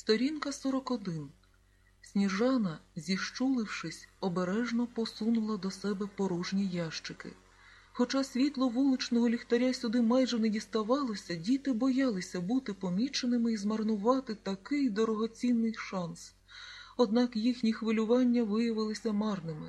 Сторінка 41. Сніжана, зіщулившись, обережно посунула до себе порожні ящики. Хоча світло вуличного ліхтаря сюди майже не діставалося, діти боялися бути поміченими і змарнувати такий дорогоцінний шанс. Однак їхні хвилювання виявилися марними.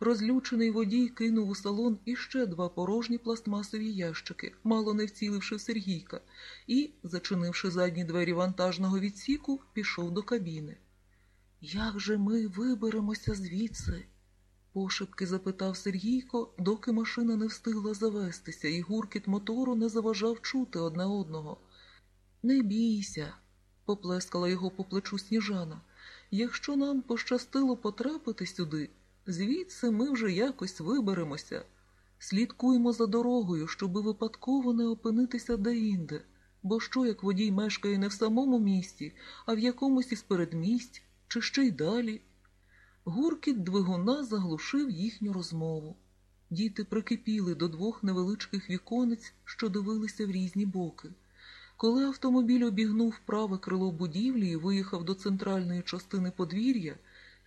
Розлючений водій кинув у салон іще два порожні пластмасові ящики, мало не вціливши в Сергійка, і, зачинивши задні двері вантажного відсіку, пішов до кабіни. Як же ми виберемося звідси? пошепки запитав Сергійко, доки машина не встигла завестися, і гуркіт мотору не заважав чути одне одного. Не бійся, поплескала його по плечу сніжана. Якщо нам пощастило потрапити сюди, звідси ми вже якось виберемося. Слідкуємо за дорогою, щоби випадково не опинитися деінде, бо що як водій мешкає не в самому місті, а в якомусь із передмість, чи ще й далі. Гуркіт двигуна заглушив їхню розмову. Діти прикипіли до двох невеличких віконець, що дивилися в різні боки. Коли автомобіль обігнув праве крило будівлі і виїхав до центральної частини подвір'я,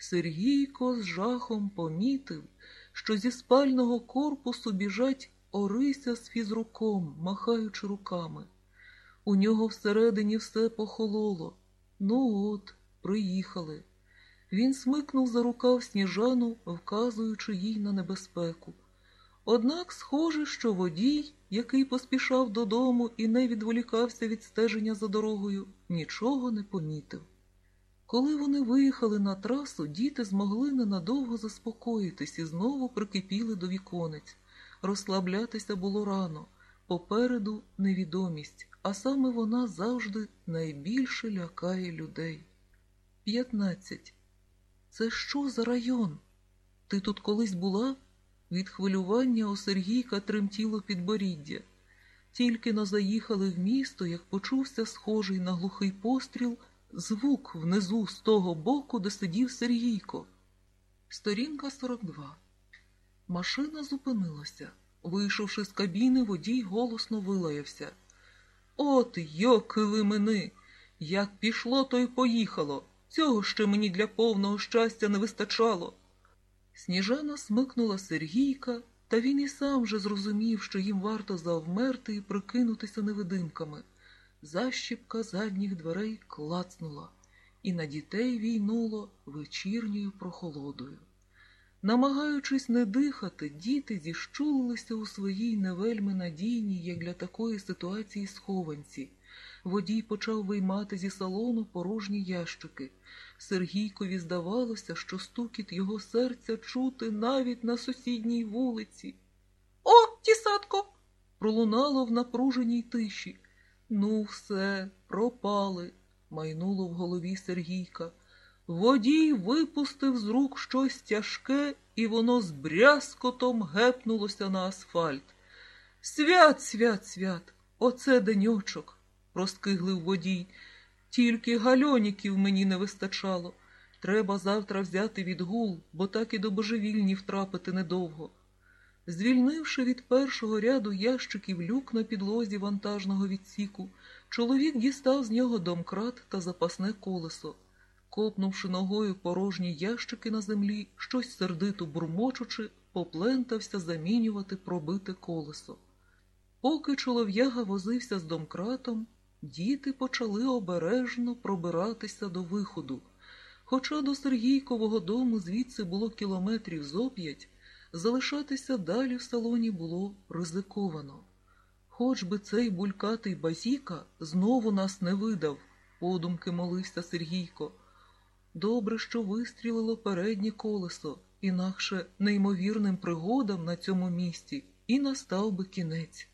Сергійко з жахом помітив, що зі спального корпусу біжать Орися з фізруком, махаючи руками. У нього всередині все похололо. Ну от, приїхали. Він смикнув за рукав сніжану, вказуючи їй на небезпеку. Однак, схоже, що водій, який поспішав додому і не відволікався від стеження за дорогою, нічого не помітив. Коли вони виїхали на трасу, діти змогли ненадовго заспокоїтись і знову прикипіли до віконець. Розслаблятися було рано, попереду невідомість, а саме вона завжди найбільше лякає людей. 15. Це що за район? Ти тут колись була? Від хвилювання у Сергійка тремтіло підборіддя. Тільки но заїхали в місто, як почувся схожий на глухий постріл звук внизу з того боку, де сидів Сергійко. Сторінка 42. Машина зупинилася. Вийшовши з кабіни, водій голосно вилаявся. От йоки лимини! Як пішло, то й поїхало. Цього ще мені для повного щастя не вистачало. Сніжана смикнула Сергійка, та він і сам же зрозумів, що їм варто завмерти і прикинутися невидимками. Защіпка задніх дверей клацнула, і на дітей війнуло вечірньою прохолодою. Намагаючись не дихати, діти зіщулилися у своїй невельми надійній, як для такої ситуації, схованці. Водій почав виймати зі салону порожні ящики. Сергійкові здавалося, що стукіт його серця чути навіть на сусідній вулиці. О, тісатко! пролунало в напруженій тиші. Ну, все, пропали, майнуло в голові Сергійка. Водій випустив з рук щось тяжке, і воно з брязкотом гепнулося на асфальт. Свят, свят, свят, оце деньочок, розкиглив водій. Тільки гальоніків мені не вистачало. Треба завтра взяти відгул, бо так і до божевільні втрапити недовго. Звільнивши від першого ряду ящиків люк на підлозі вантажного відсіку, чоловік дістав з нього домкрат та запасне колесо. Копнувши ногою порожні ящики на землі, щось сердито бурмочучи, поплентався замінювати пробите колесо. Поки чолов'яга возився з домкратом, діти почали обережно пробиратися до виходу. Хоча до Сергійкового дому звідси було кілометрів зо п'ять, залишатися далі в салоні було ризиковано. Хоч би цей булькатий базіка знову нас не видав, подумки молився Сергійко. Добре, що вистрілило переднє колесо, інакше неймовірним пригодам на цьому місці, і настав би кінець.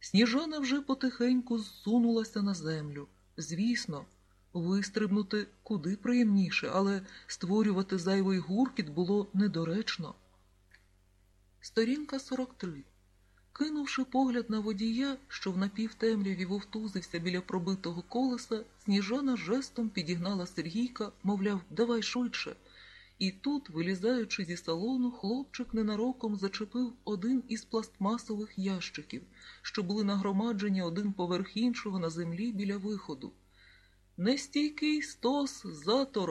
Сніжана вже потихеньку зсунулася на землю. Звісно, вистрибнути куди приємніше, але створювати зайвий гуркіт було недоречно. Сторінка 43. Кинувши погляд на водія, що в напівтемряві вовтузився біля пробитого колеса, сніжана жестом підігнала Сергійка, мовляв, давай швидше. І тут, вилізаючи зі салону, хлопчик ненароком зачепив один із пластмасових ящиків, що були нагромаджені один поверх іншого на землі біля виходу. Нестійкий стос заторох.